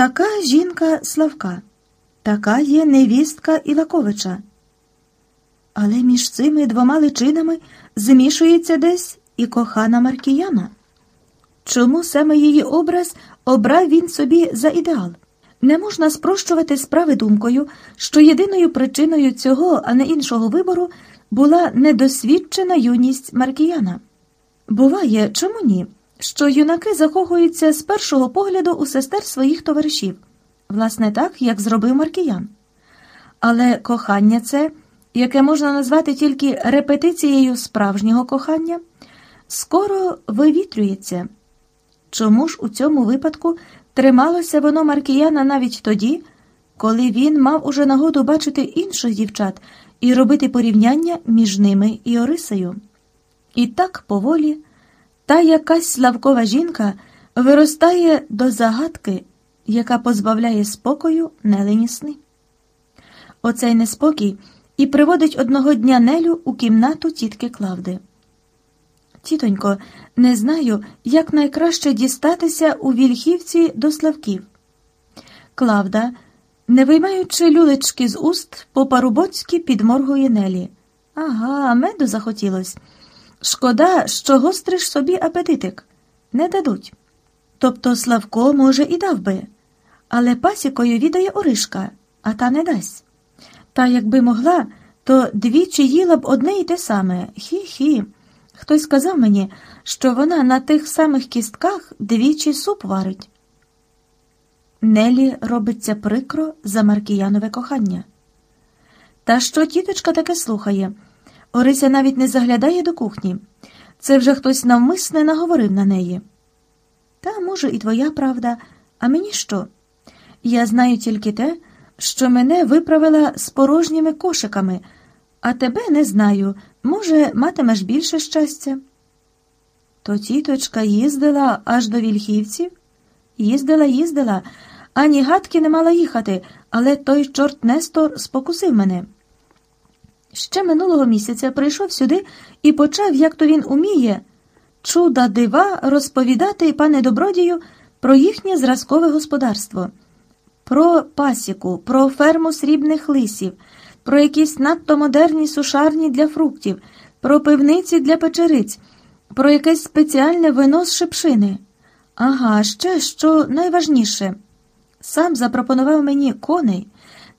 Така жінка Славка, така є невістка Ілаковича. Але між цими двома личинами змішується десь і кохана Маркіяна. Чому саме її образ обрав він собі за ідеал? Не можна спрощувати справи думкою, що єдиною причиною цього, а не іншого вибору, була недосвідчена юність Маркіяна. Буває, чому ні? Що юнаки закохуються з першого погляду у сестер своїх товаришів, власне, так, як зробив Маркіян. Але кохання це, яке можна назвати тільки репетицією справжнього кохання, скоро вивітрюється. Чому ж у цьому випадку трималося воно Маркіяна навіть тоді, коли він мав уже нагоду бачити інших дівчат і робити порівняння між ними і Орисею? І так поволі та якась славкова жінка виростає до загадки, яка позбавляє спокою Нелені сни. Оцей неспокій і приводить одного дня Нелю у кімнату тітки Клавди. Тітонько, не знаю, як найкраще дістатися у вільхівці до Славків. Клавда, не виймаючи люлечки з уст, по парубоцьки підморгує Нелі. Ага, меду захотілось. Шкода, що гостриш собі апетитик. Не дадуть. Тобто Славко, може, і дав би, але пасікою відає Оришка, а та не дасть. Та якби могла, то двічі їла б одне й те саме. Хі-хі. Хтось сказав мені, що вона на тих самих кістках двічі суп варить. Нелі робиться прикро за Маркіянове кохання. Та що тіточка таке слухає? Орися навіть не заглядає до кухні. Це вже хтось навмисне наговорив на неї. Та, може, і твоя правда, а мені що? Я знаю тільки те, що мене виправила з порожніми кошиками, а тебе не знаю. Може, матимеш більше щастя? То тіточка їздила аж до вільхівців? Їздила, їздила, ані гадки не мала їхати, але той чорт Нестор спокусив мене. Ще минулого місяця прийшов сюди і почав, як то він уміє, чуда дива розповідати, пане добродію, про їхнє зразкове господарство, про пасіку, про ферму срібних лисів, про якісь надто модерні сушарні для фруктів, про пивниці для печериць, про якесь спеціальне вино з шипшини. Ага, ще що найважніше. Сам запропонував мені коней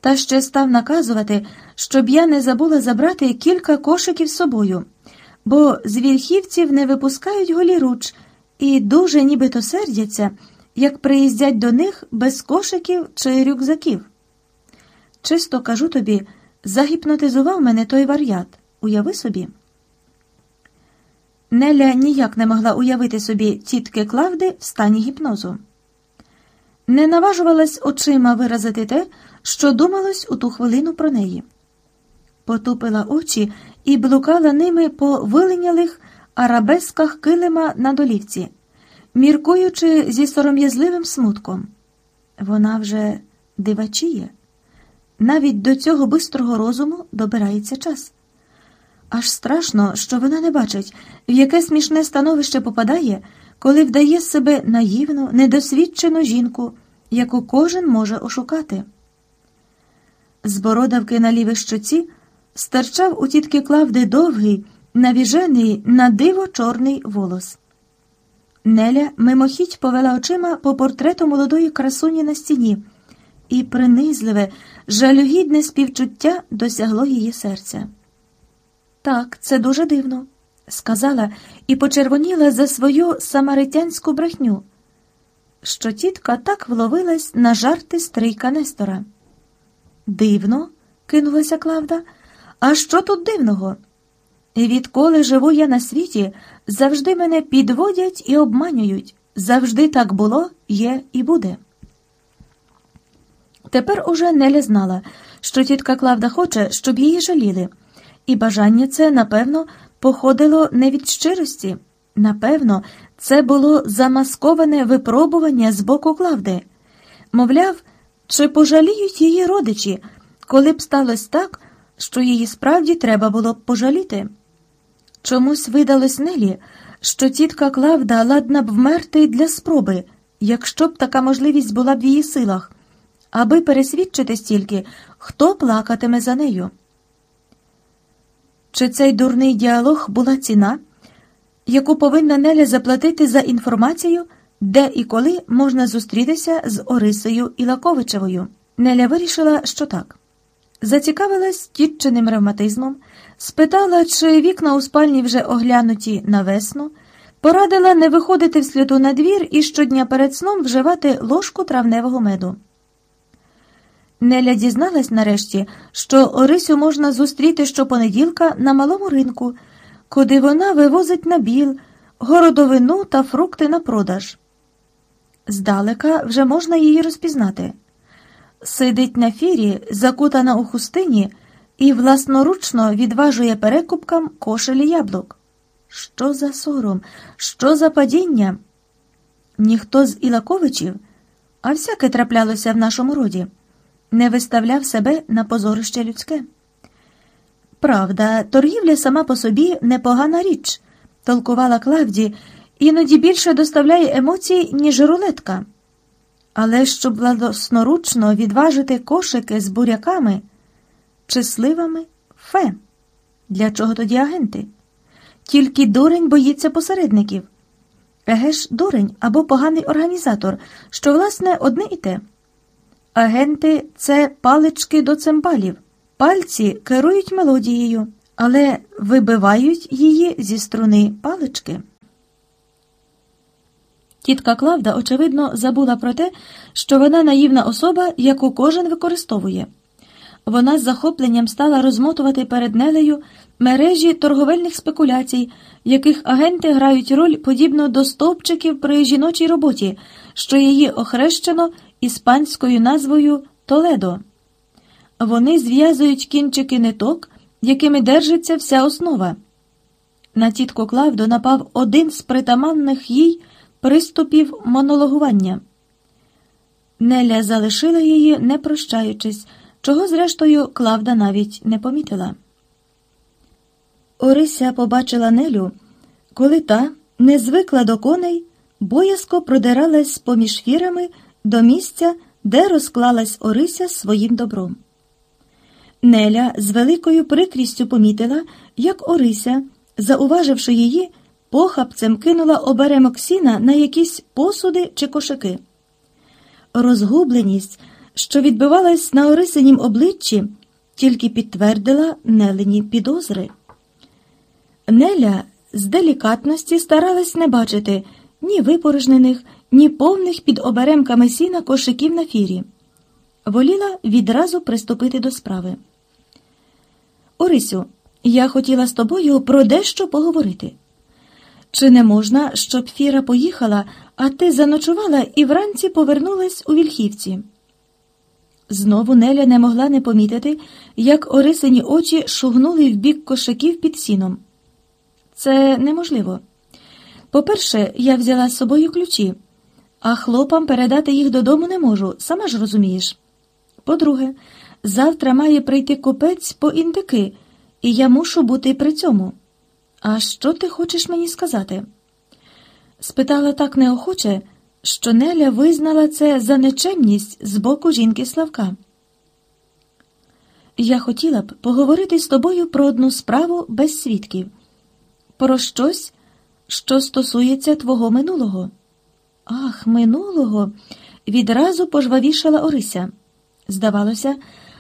та ще став наказувати, щоб я не забула забрати кілька кошиків з собою, бо з вільхівців не випускають голіруч і дуже нібито сердяться, як приїздять до них без кошиків чи рюкзаків. Чисто кажу тобі, загіпнотизував мене той вар'ят. Уяви собі. Неля ніяк не могла уявити собі тітки Клавди в стані гіпнозу. Не наважувалась очима виразити те, що думалось у ту хвилину про неї. Потупила очі і блукала ними по вилинялих арабесках килима на долівці, міркуючи зі сором'язливим смутком. Вона вже дивачіє. Навіть до цього бистрого розуму добирається час. Аж страшно, що вона не бачить, в яке смішне становище попадає, коли вдає себе наївну, недосвідчену жінку, яку кожен може ошукати. З бородавки на лівій щоці стирчав у тітки Клавди довгий, навіжений на диво чорний волос. Неля мимохідь повела очима по портрету молодої красуні на стіні, і принизливе, жалюгідне співчуття досягло її серця. Так, це дуже дивно, сказала і почервоніла за свою самаритянську брехню, що тітка так вловилась на жарти стрийка Нестора. Дивно, кинулася Клавда. А що тут дивного? Відколи живу я на світі, завжди мене підводять і обманюють. Завжди так було, є і буде. Тепер уже Неля знала, що тітка Клавда хоче, щоб її жаліли, і бажання це, напевно, походило не від щирості. Напевно, це було замасковане випробування з боку Клавди. Мовляв, чи пожаліють її родичі, коли б сталося так, що її справді треба було б пожаліти? Чомусь видалось Нелі, що тітка Клавда ладна б вмерти для спроби, якщо б така можливість була в її силах, аби пересвідчити стільки, хто плакатиме за нею. Чи цей дурний діалог була ціна, яку повинна Неля заплатити за інформацію, де і коли можна зустрітися з Орисою Ілаковичевою? Неля вирішила, що так. Зацікавилась тітчиним ревматизмом, спитала, чи вікна у спальні вже оглянуті на весну, порадила не виходити в сліду на двір і щодня перед сном вживати ложку травневого меду. Неля дізналась нарешті, що Орисю можна зустріти щопонеділка на малому ринку, куди вона вивозить на біл, городовину та фрукти на продаж. Здалека вже можна її розпізнати. Сидить на фірі, закутана у хустині, і власноручно відважує перекупкам кошелі яблук. Що за сором, що за падіння? Ніхто з Ілаковичів, а всяке траплялося в нашому роді, не виставляв себе на позорище людське. Правда, торгівля сама по собі непогана річ, толкувала Клавді, іноді більше доставляє емоцій, ніж рулетка. Але щоб власноручно відважити кошики з буряками чи сливами фе. Для чого тоді агенти? Тільки дурень боїться посередників. Еге ж, дурень або поганий організатор, що, власне, одне і те. Агенти це палички до цимбалів. Пальці керують мелодією, але вибивають її зі струни палички. Тітка Клавда, очевидно, забула про те, що вона наївна особа, яку кожен використовує. Вона з захопленням стала розмотувати перед Нелею мережі торговельних спекуляцій, яких агенти грають роль подібно до стовпчиків при жіночій роботі, що її охрещено іспанською назвою Толедо. Вони зв'язують кінчики ниток, якими держиться вся основа. На тітку Клавду напав один з притаманних їй приступів монологування. Неля залишила її, не прощаючись, чого, зрештою, Клавда навіть не помітила. Орися побачила Нелю, коли та не звикла до коней, боязко продиралась поміж фірами до місця, де розклалась Орися своїм добром. Неля з великою прикрістю помітила, як Орися, зауваживши її, похапцем кинула оберемок сіна на якісь посуди чи кошики. Розгубленість, що відбивалась на Орисинім обличчі, тільки підтвердила Нелені підозри. Неля з делікатності старалась не бачити ні випорожнених, ні повних під оберемками сіна кошиків на фірі. Воліла відразу приступити до справи. Орисю, я хотіла з тобою про дещо поговорити. Чи не можна, щоб Фіра поїхала, а ти заночувала і вранці повернулась у вільхівці? Знову Неля не могла не помітити, як Орисині очі шугнули в бік кошиків під сіном. Це неможливо. По-перше, я взяла з собою ключі, а хлопам передати їх додому не можу, сама ж розумієш. По-друге, завтра має прийти купець по індики, і я мушу бути при цьому. А що ти хочеш мені сказати? Спитала так неохоче, що Неля визнала це за нечемність з боку жінки Славка. Я хотіла б поговорити з тобою про одну справу без свідків, про щось, що стосується твого минулого. Ах, минулого. відразу пожвавішала Орися. Здавалося,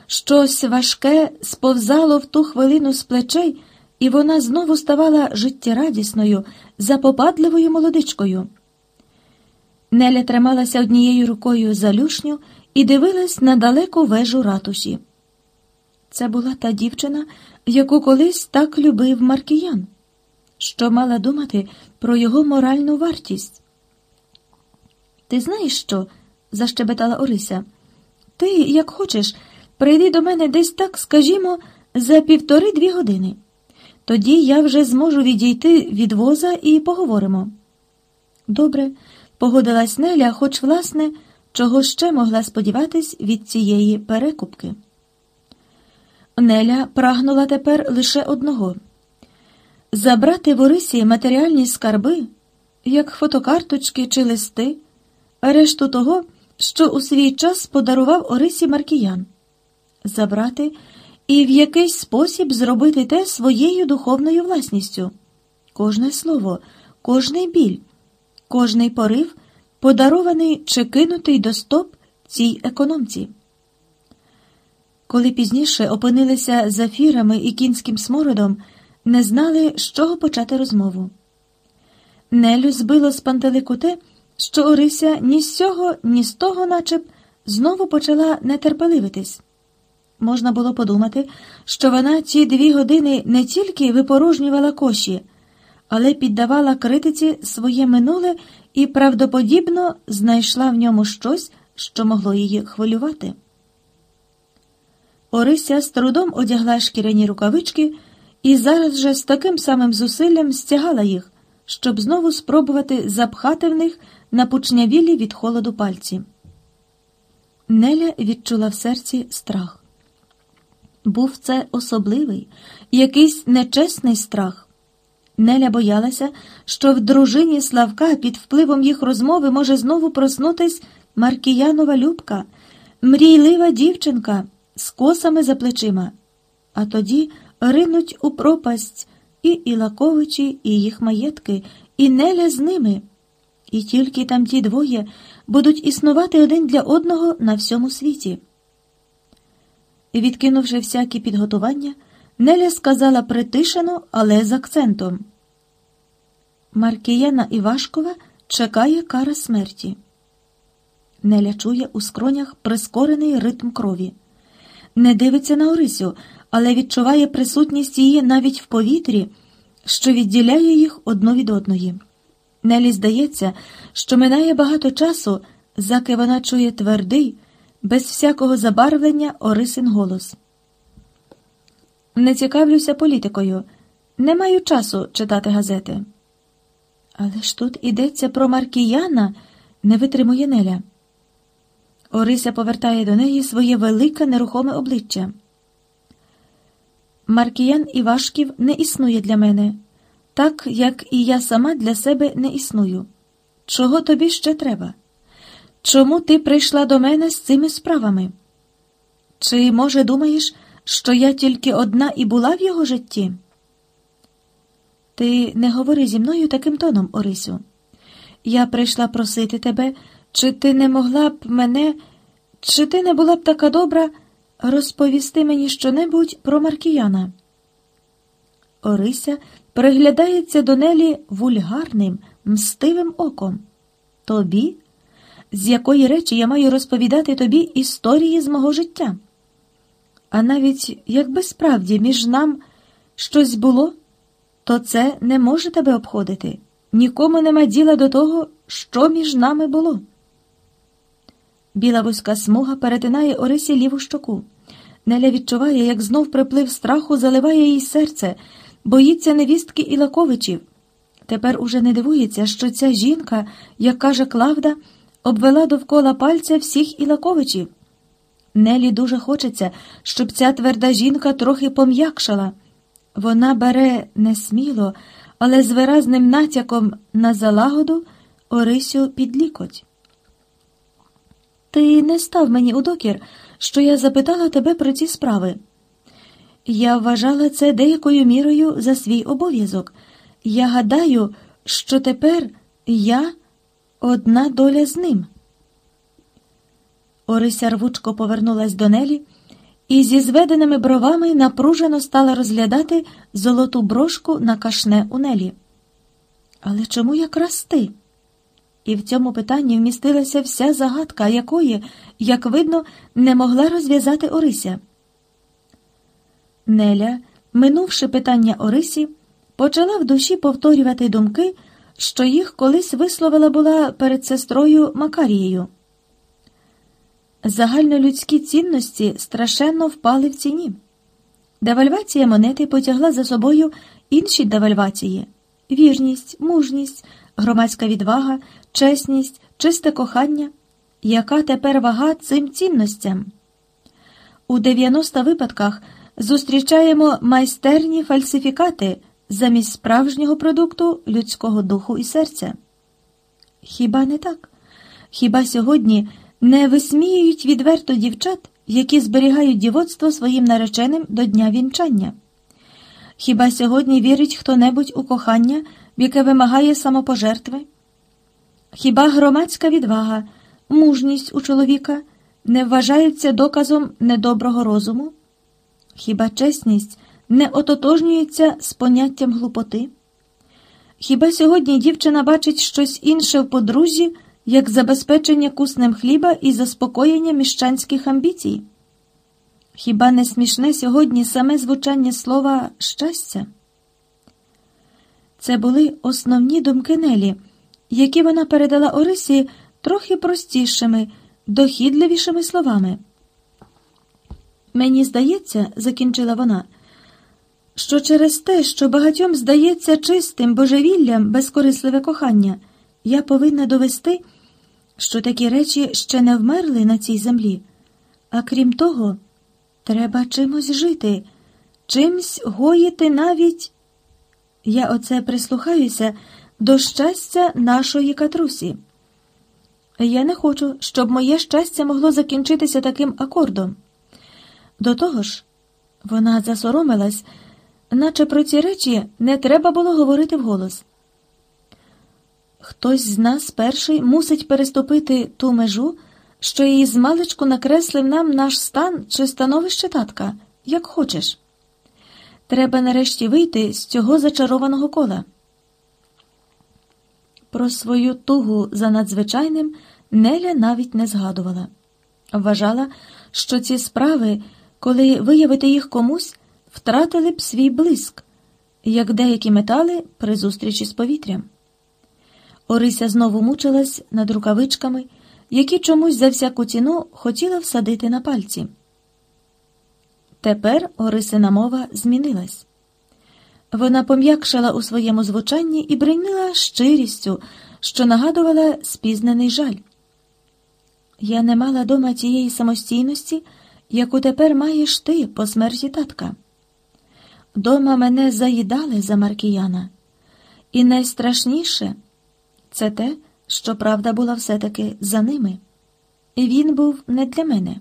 щось важке сповзало в ту хвилину з плечей і вона знову ставала життєрадісною, запопадливою молодичкою. Неля трималася однією рукою за люшню і дивилась на далеку вежу ратуші. Це була та дівчина, яку колись так любив Маркіян, що мала думати про його моральну вартість. Ти знаєш що? защебетала Орися. Ти, як хочеш, прийди до мене десь так, скажімо, за півтори-дві години. Тоді я вже зможу відійти від воза і поговоримо. Добре, погодилась Неля, хоч, власне, чого ще могла сподіватись від цієї перекупки. Неля прагнула тепер лише одного забрати в Орисі матеріальні скарби, як фотокарточки чи листи, решту того, що у свій час подарував Орисі Маркіян, забрати і в якийсь спосіб зробити те своєю духовною власністю. Кожне слово, кожний біль, кожний порив подарований чи кинутий до стоп цій економці. Коли пізніше опинилися зафірами і кінським смородом, не знали, з чого почати розмову. Нелю збило з пантелику те, що Орися ні з цього, ні з того, начеб, знову почала нетерпеливитись. Можна було подумати, що вона ці дві години не тільки випорожнювала коші, але піддавала критиці своє минуле і правдоподібно знайшла в ньому щось, що могло її хвилювати. Орися з трудом одягла шкіряні рукавички і зараз же з таким самим зусиллям стягала їх, щоб знову спробувати запхати в них напучнявілі від холоду пальці. Неля відчула в серці страх. Був це особливий, якийсь нечесний страх. Неля боялася, що в дружині Славка під впливом їх розмови може знову проснутись Маркіянова Любка, мрійлива дівчинка з косами за плечима, а тоді ринуть у пропасть і Ілаковичі, і їх маєтки, і Неля з ними. І тільки там ті двоє будуть існувати один для одного на всьому світі. Відкинувши всякі підготування, Неля сказала притишено, але з акцентом. Маркіяна Івашкова чекає кара смерті. Неля чує у скронях прискорений ритм крові. Не дивиться на Орисю, але відчуває присутність її навіть в повітрі, що відділяє їх одну від одної. Нелі здається, що минає багато часу, заки вона чує твердий, без всякого забарвлення Орисин голос. Не цікавлюся політикою, не маю часу читати газети. Але ж тут ідеться про Маркіяна, не витримує Неля. Орися повертає до неї своє велике нерухоме обличчя. Маркіян Івашків не існує для мене, так як і я сама для себе не існую. Чого тобі ще треба? Чому ти прийшла до мене з цими справами? Чи, може, думаєш, що я тільки одна і була в його житті? Ти не говори зі мною таким тоном, Орисю. Я прийшла просити тебе, чи ти не могла б мене, чи ти не була б така добра розповісти мені щонебудь про Маркіяна? Орися приглядається до Нелі вульгарним, мстивим оком. Тобі? З якої речі я маю розповідати тобі історії з мого життя? А навіть якби справді між нам щось було, то це не може тебе обходити. Нікому нема діла до того, що між нами було. Біла вузька смуга перетинає Орисі ліву щоку. Неля відчуває, як знов приплив страху заливає їй серце, боїться невістки Ілаковичів. Тепер уже не дивується, що ця жінка, як каже Клавда, обвела довкола пальця всіх Ілаковичів. Нелі дуже хочеться, щоб ця тверда жінка трохи пом'якшала. Вона бере несміло, але з виразним натяком на залагоду Орисю під лікоть. Ти не став мені у докір, що я запитала тебе про ці справи. Я вважала це деякою мірою за свій обов'язок. Я гадаю, що тепер я одна доля з ним. Орися рвучко повернулась до Нелі і зі зведеними бровами напружено стала розглядати золоту брошку на кашне у Нелі. Але чому якраз ти? І в цьому питанні вмістилася вся загадка, якої, як видно, не могла розв'язати Орися. Неля, минувши питання Орисі, почала в душі повторювати думки, що їх колись висловила була перед сестрою Макарією. Загальнолюдські цінності страшенно впали в ціні. Девальвація монети потягла за собою інші девальвації вірність, мужність, громадська відвага, чесність, чисте кохання, яка тепер вага цим цінностям. У 90 випадках зустрічаємо майстерні фальсифікати замість справжнього продукту людського духу і серця. Хіба не так? Хіба сьогодні не висміюють відверто дівчат, які зберігають дівоцтво своїм нареченим до дня вінчання? Хіба сьогодні вірить хто-небудь у кохання, яке вимагає самопожертви? Хіба громадська відвага, мужність у чоловіка не вважаються доказом недоброго розуму? Хіба чесність не ототожнюється з поняттям глупоти? Хіба сьогодні дівчина бачить щось інше в подружжі, як забезпечення куснем хліба і заспокоєння міщанських амбіцій? Хіба не смішне сьогодні саме звучання слова щастя? Це були основні думки Нелі, які вона передала Орисі трохи простішими, дохідливішими словами. Мені здається, закінчила вона, що через те, що багатьом здається чистим божевіллям безкорисливе кохання, я повинна довести, що такі речі ще не вмерли на цій землі, а крім того, треба чимось жити, чимсь гоїти навіть. Я оце прислухаюся до щастя нашої катрусі. Я не хочу, щоб моє щастя могло закінчитися таким акордом. До того ж, вона засоромилась, наче про ці речі не треба було говорити вголос. Хтось з нас перший мусить переступити ту межу, що її змалечку накреслив нам наш стан чи становище татка, як хочеш. Треба нарешті вийти з цього зачарованого кола. Про свою тугу за надзвичайним Неля навіть не згадувала. Вважала, що ці справи, коли виявити їх комусь, втратили б свій блиск, як деякі метали при зустрічі з повітрям. Орися знову мучилась над рукавичками, які чомусь за всяку ціну хотіла всадити на пальці. Тепер Орисина мова змінилась. Вона пом'якшала у своєму звучанні і бринила щирістю, що нагадувала спізнений жаль. Я не мала дома тієї самостійності, яку тепер маєш ти по смерті татка. Дома мене заїдали за Маркіяна, і найстрашніше це те, що правда була все-таки за ними. І він був не для мене.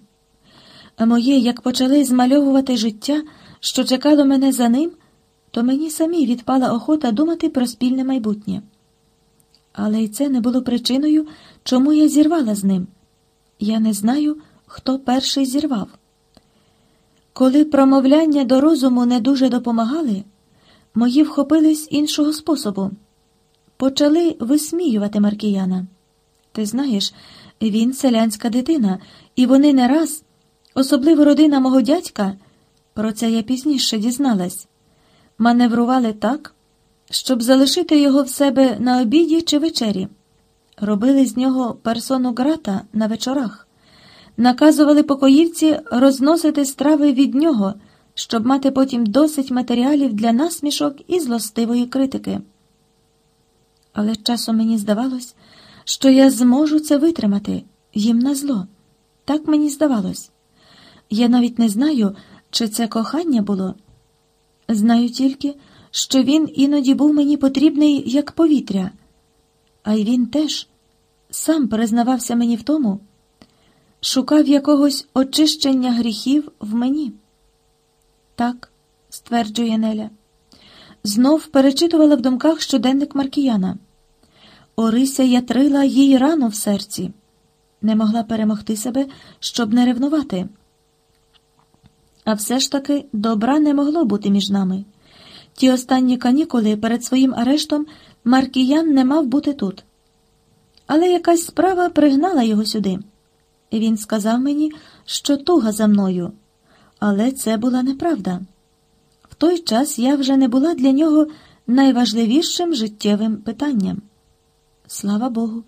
Моє, як почали змальовувати життя, що чекало мене за ним, то мені самі відпала охота думати про спільне майбутнє. Але й це не було причиною, чому я зірвала з ним. Я не знаю, хто перший зірвав. Коли промовляння до розуму не дуже допомагали, мої вхопились іншого способу. Почали висміювати Маркіяна. Ти знаєш, він селянська дитина, і вони не раз, особливо родина мого дядька, про це я пізніше дізналась, маневрували так, щоб залишити його в себе на обіді чи вечері. Робили з нього персону грата на вечорах, наказували покоївці розносити страви від нього, щоб мати потім досить матеріалів для насмішок і злостивої критики. Але часом мені здавалось, що я зможу це витримати їм на зло. Так мені здавалось. Я навіть не знаю, чи це кохання було. Знаю тільки, що він іноді був мені потрібний як повітря, а й він теж сам признавався мені в тому, шукав якогось очищення гріхів в мені. Так, стверджує Неля, знов перечитувала в думках щоденник Маркіяна. Орися ятрила їй рану в серці, не могла перемогти себе, щоб не ревнувати. А все ж таки добра не могло бути між нами. Ті останні канікули перед своїм арештом Маркіян не мав бути тут. Але якась справа пригнала його сюди. Він сказав мені, що туга за мною, але це була неправда. В той час я вже не була для нього найважливішим життєвим питанням. Слава Богу,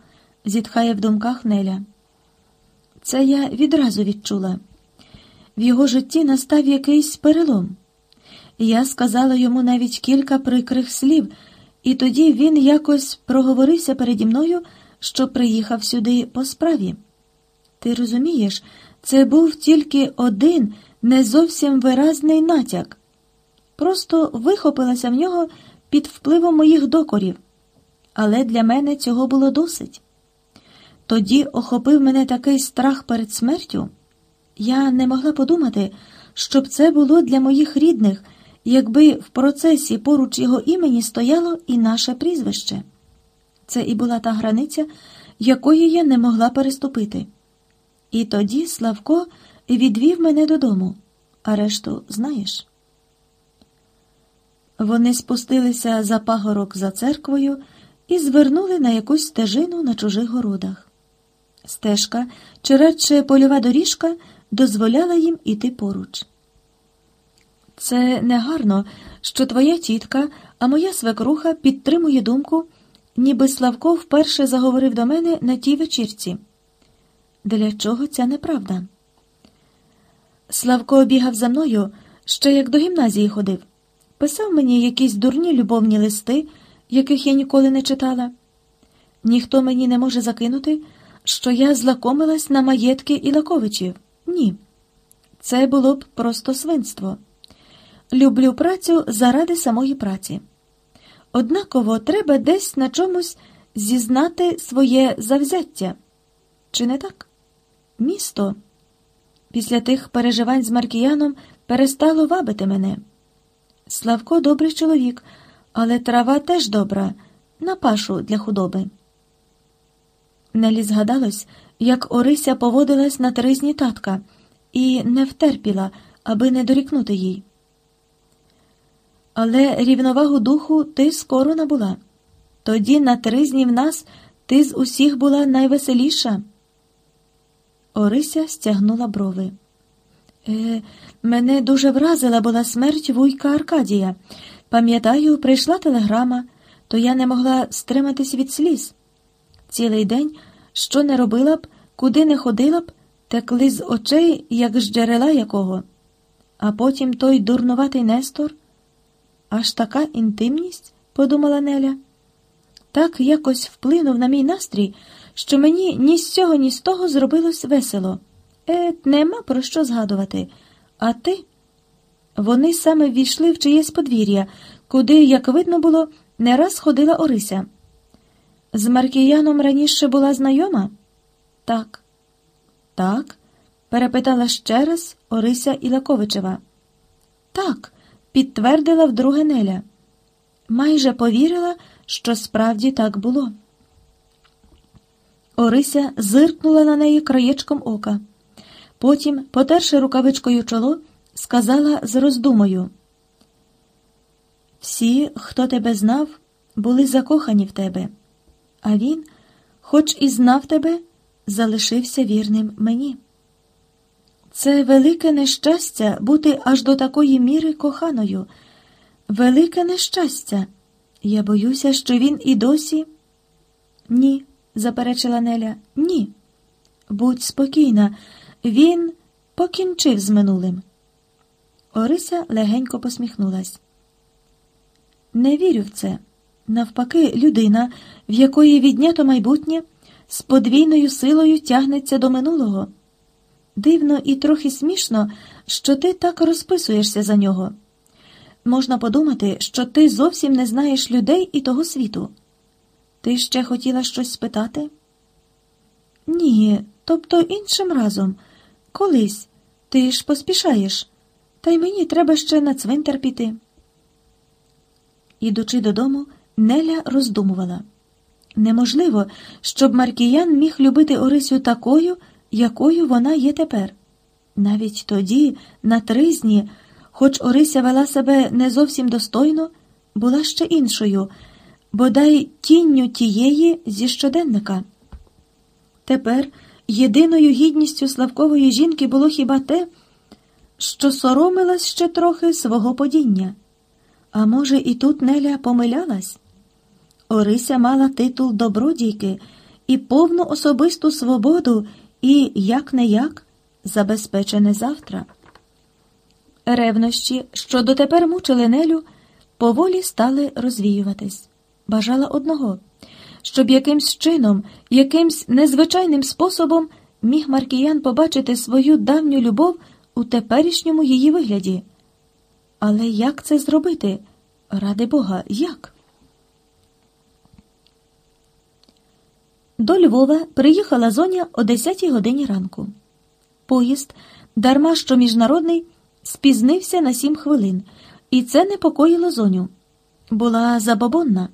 зітхає в думках Неля. Це я відразу відчула. В його житті настав якийсь перелом. Я сказала йому навіть кілька прикрих слів, і тоді він якось проговорився переді мною, що приїхав сюди по справі. Ти розумієш, це був тільки один не зовсім виразний натяк. Просто вихопилася в нього під впливом моїх докорів. Але для мене цього було досить. Тоді охопив мене такий страх перед смертю. Я не могла подумати, щоб це було для моїх рідних, якби в процесі поруч його імені стояло і наше прізвище. Це і була та границя, якої я не могла переступити. І тоді Славко відвів мене додому, а решту знаєш. Вони спустилися за пагорок за церквою і звернули на якусь стежину на чужих городах. Стежка, чи радше польова доріжка, дозволяла їм іти поруч. Це негарно, що твоя тітка, а моя свекруха підтримує думку, ніби Славко вперше заговорив до мене на тій вечірці. Для чого ця неправда? Славко бігав за мною ще як до гімназії ходив, писав мені якісь дурні любовні листи, яких я ніколи не читала. Ніхто мені не може закинути, що я злакомилась на маєтки Ілаковичів. Ні. Це було б просто свинство. Люблю працю заради самої праці. Однаково треба десь на чомусь зізнати своє завзяття. Чи не так? Місто після тих переживань з Маркіяном перестало вабити мене. Славко добрий чоловік, але трава теж добра, на пашу для худоби. Нелі згадалось, як Орися поводилась на тризні татка і не втерпіла, аби не дорікнути їй. Але рівновагу духу ти скоро набула. Тоді на тризні в нас ти з усіх була найвеселіша. Орися стягнула брови. Е, Мене дуже вразила була смерть вуйка Аркадія. Пам'ятаю, прийшла телеграма, то я не могла стриматись від сліз. Цілий день, що не робила б, куди не ходила б, текли з очей, як з джерела якого. А потім той дурнуватий Нестор. Аж така інтимність, подумала Неля. Так якось вплинув на мій настрій, що мені ні з цього, ні з того зробилось весело. Е, нема про що згадувати. А ти? Вони саме ввійшли в чиєсь подвір'я, куди, як видно було, не раз ходила Орися. З Маркіяном раніше була знайома? Так. Так? перепитала ще раз Орися Ілаковичева. Так, підтвердила вдруге Неля. Майже повірила, що справді так було. Орися зиркнула на неї краєчком ока. Потім, потерши рукавичкою чоло, сказала з роздумою. Всі, хто тебе знав, були закохані в тебе, а він, хоч і знав тебе, залишився вірним мені. Це велике нещастя бути аж до такої міри коханою. Велике нещастя. Я боюся, що він і досі. Ні, заперечила Неля, ні. Будь спокійна, він покінчив з минулим. Орися легенько посміхнулась. Не вірю в це. Навпаки, людина, в якої віднято майбутнє, з подвійною силою тягнеться до минулого. Дивно і трохи смішно, що ти так розписуєшся за нього. Можна подумати, що ти зовсім не знаєш людей і того світу. Ти ще хотіла щось спитати? Ні, тобто іншим разом. Колись. Ти ж поспішаєш, та й мені треба ще на цвинтар піти. Ідучи додому, Неля роздумувала неможливо, щоб Маркіян міг любити Орисю такою, якою вона є тепер. Навіть тоді, на тризні, хоч Орися вела себе не зовсім достойно, була ще іншою, бодай тінню тієї зі щоденника. Тепер єдиною гідністю Славкової жінки було хіба те, що соромилась ще трохи свого падіння. А може, і тут Неля помилялась? Орися мала титул добродійки і повну особисту свободу, і, як не як, забезпечене завтра. Ревнощі, що дотепер мучили Нелю, поволі стали розвіюватись. Бажала одного, щоб якимсь чином, якимсь незвичайним способом міг Маркіян побачити свою давню любов у теперішньому її вигляді. Але як це зробити? Ради Бога, як? До Львова приїхала зоня о 10 годині ранку. Поїзд, дарма що міжнародний, спізнився на сім хвилин, і це непокоїло зоню. Була забобонна.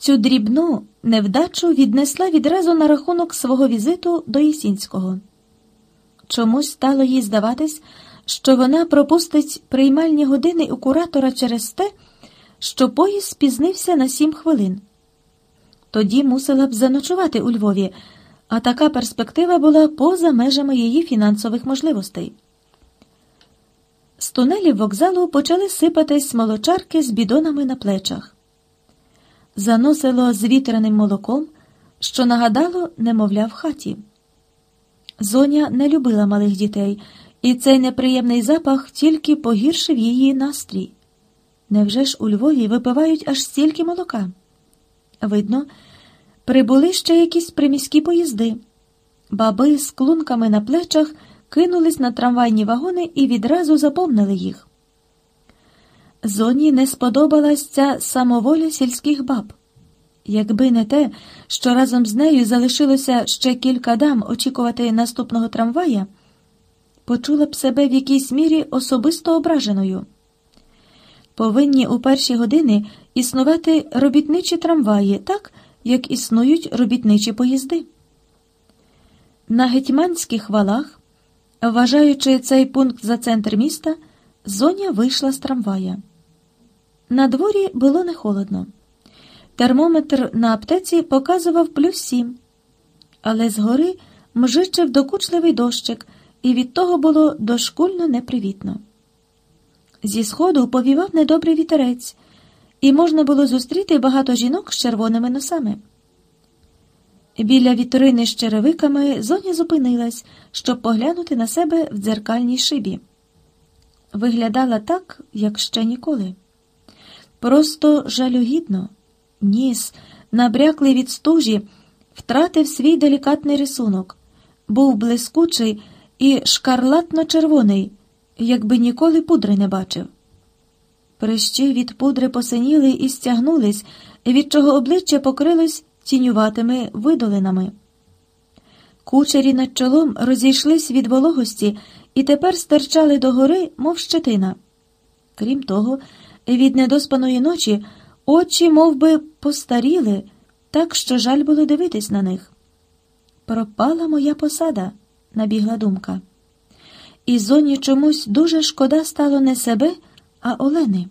Цю дрібну невдачу віднесла відразу на рахунок свого візиту до Єсінського. Чомусь стало їй здаватись, що вона пропустить приймальні години у куратора через те, що поїзд спізнився на сім хвилин. Тоді мусила б заночувати у Львові, а така перспектива була поза межами її фінансових можливостей. З тунелів вокзалу почали сипатись молочарки з бідонами на плечах. Заносило звітряним молоком, що нагадало, немовля в хаті. Зоня не любила малих дітей, і цей неприємний запах тільки погіршив її настрій. Невже ж у Львові випивають аж стільки молока? Видно, прибули ще якісь приміські поїзди. Баби з клунками на плечах кинулись на трамвайні вагони і відразу заповнили їх. Зоні не сподобалась ця самоволя сільських баб. Якби не те, що разом з нею залишилося ще кілька дам очікувати наступного трамвая, почула б себе в якійсь мірі особисто ображеною. Повинні у перші години існувати робітничі трамваї, так, як існують робітничі поїзди. На гетьманських валах, вважаючи цей пункт за центр міста, зоня вийшла з трамвая. На дворі було не холодно. Термометр на аптеці показував плюс сім, але згори мжичив докучливий дощик, і від того було дошкульно непривітно. Зі сходу повівав недобрий вітерець, і можна було зустріти багато жінок з червоними носами. Біля вітрини з черевиками зоня зупинилась, щоб поглянути на себе в дзеркальній шибі. Виглядала так, як ще ніколи. Просто жалюгідно, ніс, набряклий від стужі, втратив свій делікатний рисунок, був блискучий і шкарлатно-червоний, якби ніколи пудри не бачив. Прищі від пудри посиніли і стягнулись, від чого обличчя покрилось тінюватими видолинами. Кучері над чолом розійшлись від вологості і тепер стирчали догори, мов щетина. Крім того, від недоспаної ночі очі мов би, постаріли, так що жаль було дивитись на них. Пропала моя посада, набігла думка. І зоні чомусь дуже шкода стало не себе, а Олени.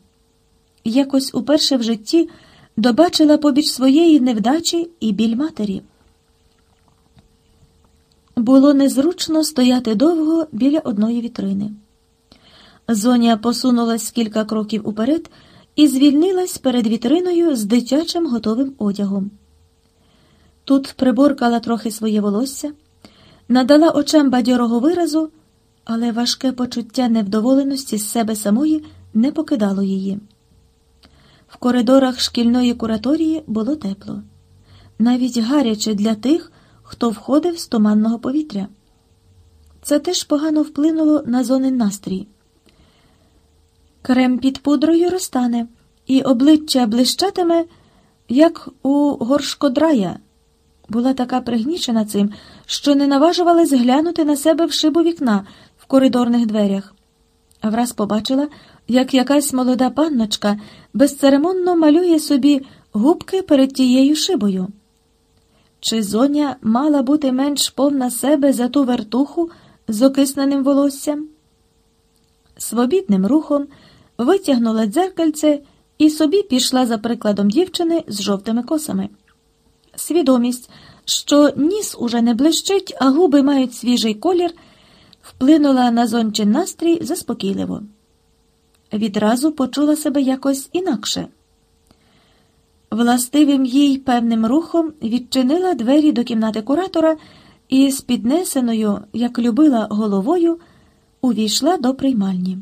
Якось уперше в житті добачила побіч своєї невдачі і біль матері. Було незручно стояти довго біля одної вітрини. Зоня посунулась кілька кроків уперед і звільнилась перед вітриною з дитячим готовим одягом. Тут приборкала трохи своє волосся, надала очам бадьорого виразу, але важке почуття невдоволеності з себе самої не покидало її. В коридорах шкільної кураторії було тепло, навіть гаряче для тих, хто входив з туманного повітря. Це теж погано вплинуло на зони настрій. Крем під пудрою розтане, і обличчя блищатиме, як у горшкодрая. Була така пригнічена цим, що не наважувалась глянути на себе в шибу вікна в коридорних дверях. А враз побачила, як якась молода панночка безцеремонно малює собі губки перед тією шибою. Чи зоня мала бути менш повна себе за ту вертуху з окисненим волоссям? Свобідним рухом витягнула дзеркальце і собі пішла за прикладом дівчини з жовтими косами. Свідомість, що ніс уже не блищить, а губи мають свіжий колір, вплинула на зончин настрій заспокійливо. Відразу почула себе якось інакше. Властивим їй певним рухом відчинила двері до кімнати куратора і з піднесеною, як любила, головою увійшла до приймальні.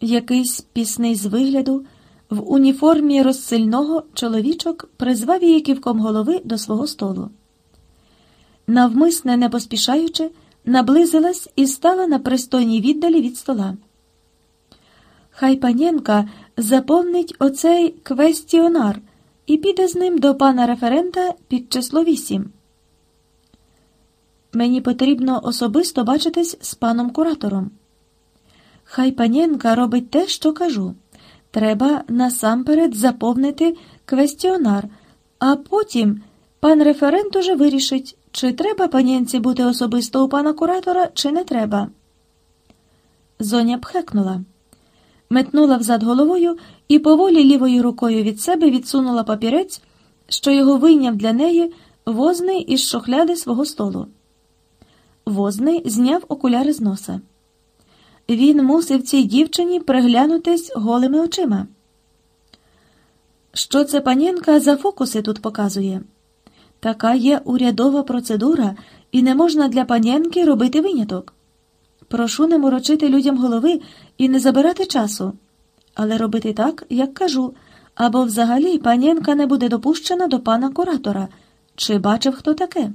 Якийсь пісний з вигляду в уніформі розсильного чоловічок призвав її ківком голови до свого столу. Навмисне не поспішаючи, наблизилась і стала на пристойній віддалі від стола. Хай панєнка заповнить оцей квестіонар, і піде з ним до пана референта під число 8. Мені потрібно особисто бачитись з паном куратором. Хай панєнка робить те, що кажу. Треба насамперед заповнити квестіонар, а потім пан референт уже вирішить, чи треба панєнці бути особисто у пана куратора, чи не треба. Зоня пхекнула, метнула взад головою і поволі лівою рукою від себе відсунула папірець, що його вийняв для неї возний із шохляди свого столу. Возний зняв окуляри з носа. Він мусив цій дівчині приглянутись голими очима. Що це панінка за фокуси тут показує? Така є урядова процедура, і не можна для панянки робити виняток. Прошу не морочити людям голови і не забирати часу, але робити так, як кажу, або взагалі панянка не буде допущена до пана куратора. Чи бачив хто таке?